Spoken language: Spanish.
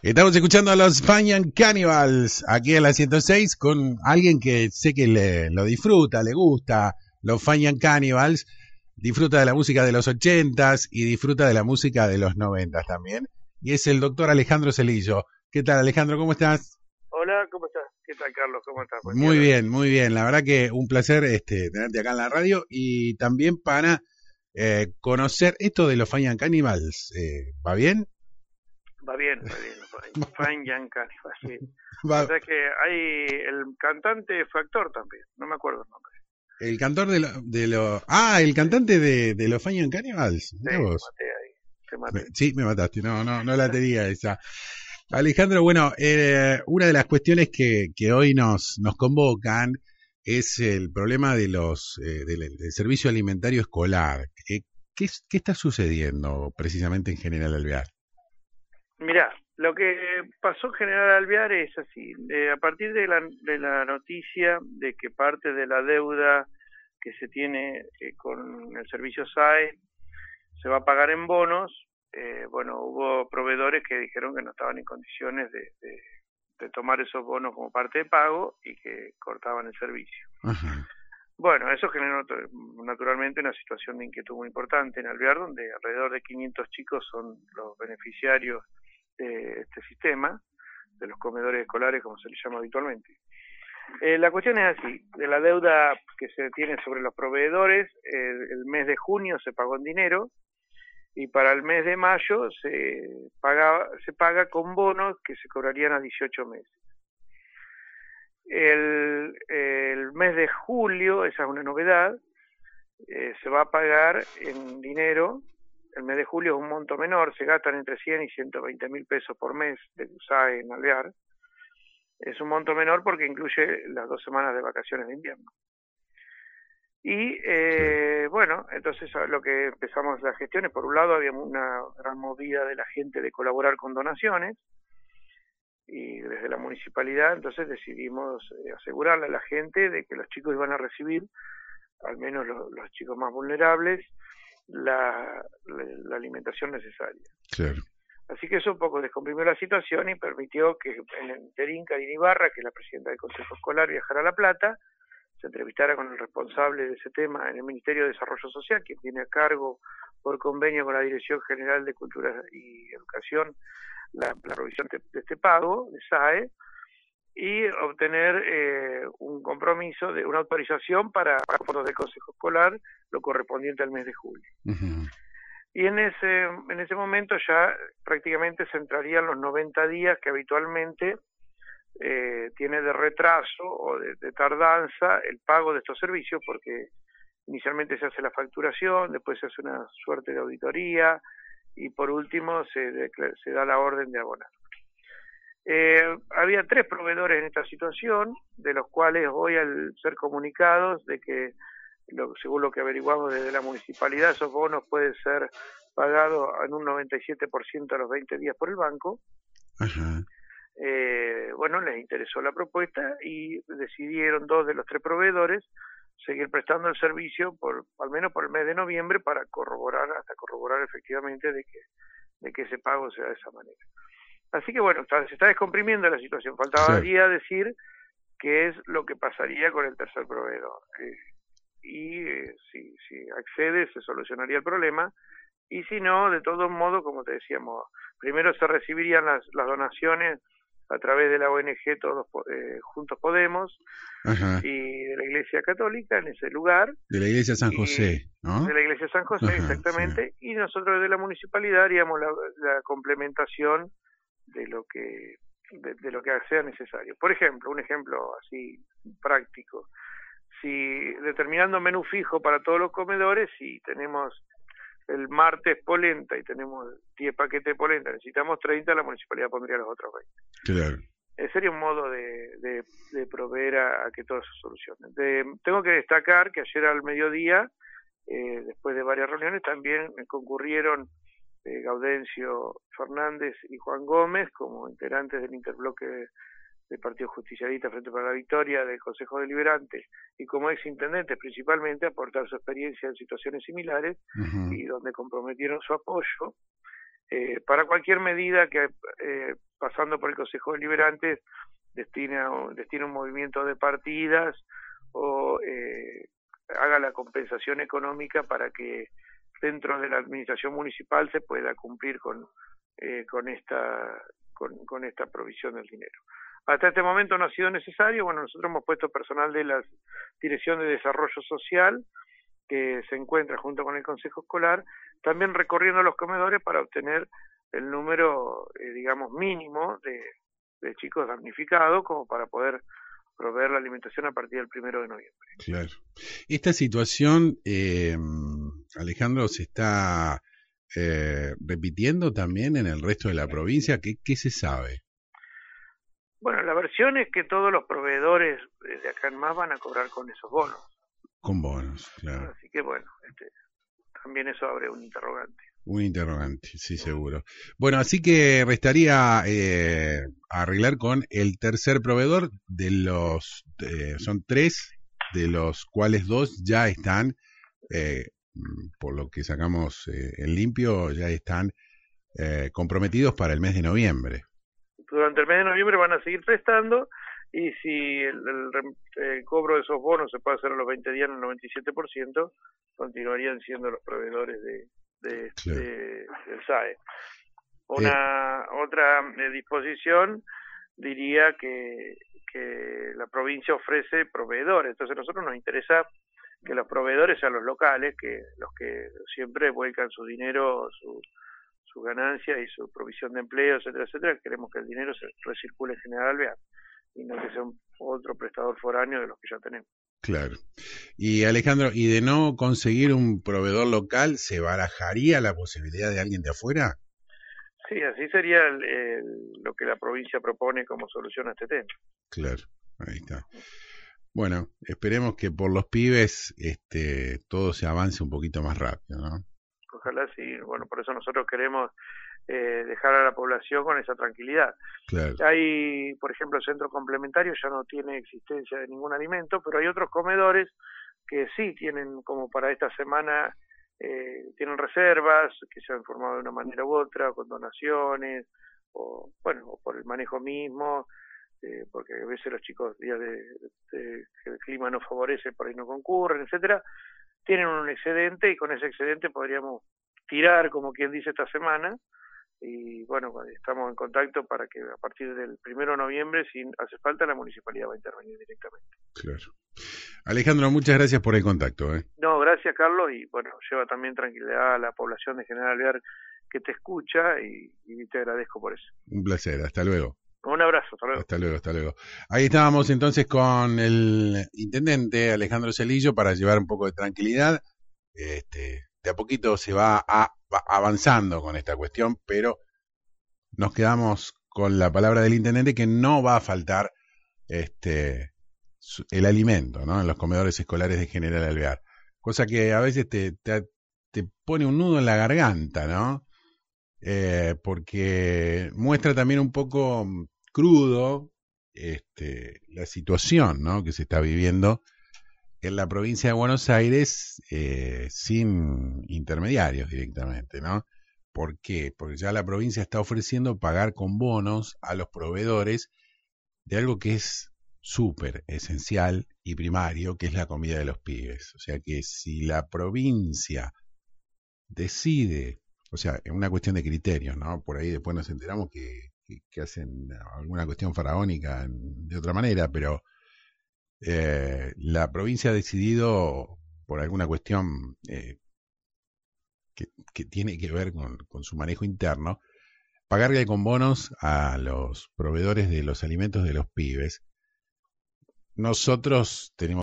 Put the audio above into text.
Estamos escuchando a los Fanyan Cannibals aquí en la 106 con alguien que sé que le, lo disfruta, le gusta, los Fanyan Cannibals, disfruta de la música de los 80s y disfruta de la música de los 90 también. Y es el doctor Alejandro Celillo. ¿Qué tal Alejandro? ¿Cómo estás? Hola, ¿cómo estás? ¿Qué tal Carlos? ¿Cómo estás? muy bien, muy bien. La verdad que un placer este, tenerte acá en la radio y también para eh, conocer esto de los Fanyan Cannibals. Eh, ¿Va bien? Va bien, va bien. Fine Young sí. O sea que hay el cantante Factor también, no me acuerdo el nombre. El cantor de los... De lo, ah, el cantante de, de los Fine Cannibals. Sí, me maté ahí. maté. sí, me mataste, no, no, no la tenía esa. Alejandro, bueno, eh, una de las cuestiones que, que hoy nos, nos convocan es el problema de los eh, del, servicio alimentario escolar. ¿Qué, qué, está sucediendo precisamente en General Alvear? Mira, lo que pasó en General Alvear es así, a partir de la, de la noticia de que parte de la deuda que se tiene eh, con el servicio SAE se va a pagar en bonos, eh, bueno, hubo proveedores que dijeron que no estaban en condiciones de, de, tomar esos bonos como parte de pago y que cortaban el servicio. Bueno, eso generó naturalmente una situación de inquietud muy importante en Alvear, donde alrededor de 500 chicos son los beneficiarios este, este sistema de los comedores escolares, como se les llama habitualmente. Eh, la cuestión es así, de la deuda que se tiene sobre los proveedores, el mes de junio se pagó en dinero y para el mes de mayo se paga, se paga con bonos que se cobrarían a 18 meses. El, el mes de julio, esa es una novedad, eh, se va a pagar en dinero el mes de julio es un monto menor, se gastan entre 100 y 120 mil pesos por mes de USAE en Alvear. Es un monto menor porque incluye las dos semanas de vacaciones de invierno. Y eh, bueno, entonces lo que empezamos las gestiones, por un lado había una gran movida de la gente de colaborar con donaciones y desde la municipalidad entonces decidimos eh, asegurarle a la gente de que los chicos iban a recibir, al menos los chicos más vulnerables, la, la, alimentación necesaria. Así que eso un poco descomprimió la situación y permitió que en el interín Karina Ibarra, que es la presidenta del Consejo Escolar, viajara a La Plata, se entrevistara con el responsable de ese tema en el Ministerio de Desarrollo Social, quien tiene a cargo por convenio con la Dirección General de Cultura y Educación la, la revisión de, este pago, de SAE, y obtener eh, un compromiso de una autorización para, fondos del Consejo Escolar, lo correspondiente al mes de julio. Y en ese, en ese momento ya prácticamente se entrarían los 90 días que habitualmente eh, tiene de retraso o de, tardanza el pago de estos servicios, porque inicialmente se hace la facturación, después se hace una suerte de auditoría y por último se, se da la orden de abonar. Eh, había tres proveedores en esta situación, de los cuales hoy al ser comunicados de que, según lo que averiguamos desde la municipalidad, esos bonos pueden ser pagados en un 97% a los 20 días por el banco. Eh, bueno, les interesó la propuesta y decidieron dos de los tres proveedores seguir prestando el servicio por al menos por el mes de noviembre para corroborar hasta corroborar efectivamente de que de que ese pago sea de esa manera. Así que bueno, se está descomprimiendo la situación. Faltaría decir qué es lo que pasaría con el tercer proveedor. Eh, y eh, si, si accede, se solucionaría el problema. Y si no, de todos modos, como te decíamos, primero se recibirían las, las donaciones a través de la ONG Todos eh, Juntos Podemos y de la Iglesia Católica en ese lugar. De la Iglesia San José, ¿no? De la Iglesia San José, exactamente. Y nosotros desde la municipalidad haríamos la, la complementación de lo que de, lo que sea necesario. Por ejemplo, un ejemplo así práctico. Si determinando menú fijo para todos los comedores, si tenemos el martes polenta y tenemos 10 paquetes de polenta, necesitamos 30, la municipalidad pondría los otros 20. Claro. Eh, sería un modo de, de, proveer a, que todo se solucione. tengo que destacar que ayer al mediodía, eh, después de varias reuniones, también concurrieron Gaudencio Fernández y Juan Gómez como integrantes del interbloque del Partido Justicialista Frente para la Victoria del Consejo Deliberante y como ex intendentes principalmente aportar su experiencia en situaciones similares y donde comprometieron su apoyo eh, para cualquier medida que, eh, pasando por el Consejo Deliberante, destina, destina un movimiento de partidas o eh, haga la compensación económica para que dentro de la administración municipal se pueda cumplir con, eh, con, esta, con, con esta provisión del dinero. Hasta este momento no ha sido necesario, bueno, nosotros hemos puesto personal de la Dirección de Desarrollo Social, que se encuentra junto con el Consejo Escolar, también recorriendo los comedores para obtener el número, eh, digamos, mínimo de, de chicos damnificados como para poder proveer la alimentación a partir del primero de noviembre. Claro. Esta situación, eh, Alejandro, se está eh, repitiendo también en el resto de la provincia. ¿Qué, ¿Qué se sabe? Bueno, la versión es que todos los proveedores de acá en más van a cobrar con esos bonos. Con bonos, claro. Así que bueno, este, también eso abre un interrogante. Un interrogante, sí, seguro. Bueno, así que restaría eh, arreglar con el tercer proveedor de los, eh, son tres, de los cuales dos ya están, eh, por lo que sacamos eh, en limpio, ya están eh, comprometidos para el mes de noviembre. Durante el mes de noviembre van a seguir prestando y si el, el, el, cobro de esos bonos se puede hacer a los 20 días en el 97%, continuarían siendo los proveedores de, de, claro. de del SAE. Una eh. otra eh, disposición diría que, que la provincia ofrece proveedores, entonces a nosotros nos interesa que los proveedores sean los locales, que los que siempre vuelcan su dinero, su, su ganancia y su provisión de empleo, etcétera, etcétera, queremos que el dinero se recircule en General Alvear y no que sea un, otro prestador foráneo de los que ya tenemos. Claro. Y Alejandro, ¿y de no conseguir un proveedor local, se barajaría la posibilidad de alguien de afuera? Sí, así sería el, el, lo que la provincia propone como solución a este tema. Claro, ahí está. Bueno, esperemos que por los pibes este, todo se avance un poquito más rápido, ¿no? Ojalá sí, bueno, por eso nosotros queremos eh, dejar a la población con esa tranquilidad. Claro. Hay, por ejemplo, el centro complementario ya no tiene existencia de ningún alimento, pero hay otros comedores que sí tienen, como para esta semana, eh, tienen reservas que se han formado de una manera u otra, con donaciones, o bueno, o por el manejo mismo, eh, porque a veces los chicos, días de, de, que el clima no favorece, por ahí no concurren, etcétera, tienen un excedente y con ese excedente podríamos tirar, como quien dice esta semana, y bueno, estamos en contacto para que a partir del primero de noviembre, si hace falta, la municipalidad va a intervenir directamente. Claro. Alejandro, muchas gracias por el contacto. ¿eh? No, gracias Carlos, y bueno, lleva también tranquilidad a la población de General Alvear que te escucha y, y te agradezco por eso. Un placer, hasta luego. Un abrazo, hasta luego. Hasta luego, hasta luego. Ahí estábamos entonces con el intendente Alejandro Celillo para llevar un poco de tranquilidad. Este, de a poquito se va, a, avanzando con esta cuestión, pero nos quedamos con la palabra del intendente que no va a faltar este el alimento ¿no? en los comedores escolares de General Alvear. Cosa que a veces te, te, pone un nudo en la garganta, ¿no? Eh, porque muestra también un poco crudo este, la situación ¿no? que se está viviendo en la provincia de Buenos Aires eh, sin intermediarios directamente, ¿no? ¿Por qué? Porque ya la provincia está ofreciendo pagar con bonos a los proveedores de algo que es súper esencial y primario, que es la comida de los pibes. O sea que si la provincia decide, o sea, es una cuestión de criterios, ¿no? Por ahí después nos enteramos que, que, que hacen alguna cuestión faraónica de otra manera, pero eh, la provincia ha decidido, por alguna cuestión eh, que, tiene que ver con, con, su manejo interno, pagarle con bonos a los proveedores de los alimentos de los pibes. Nosotros tenemos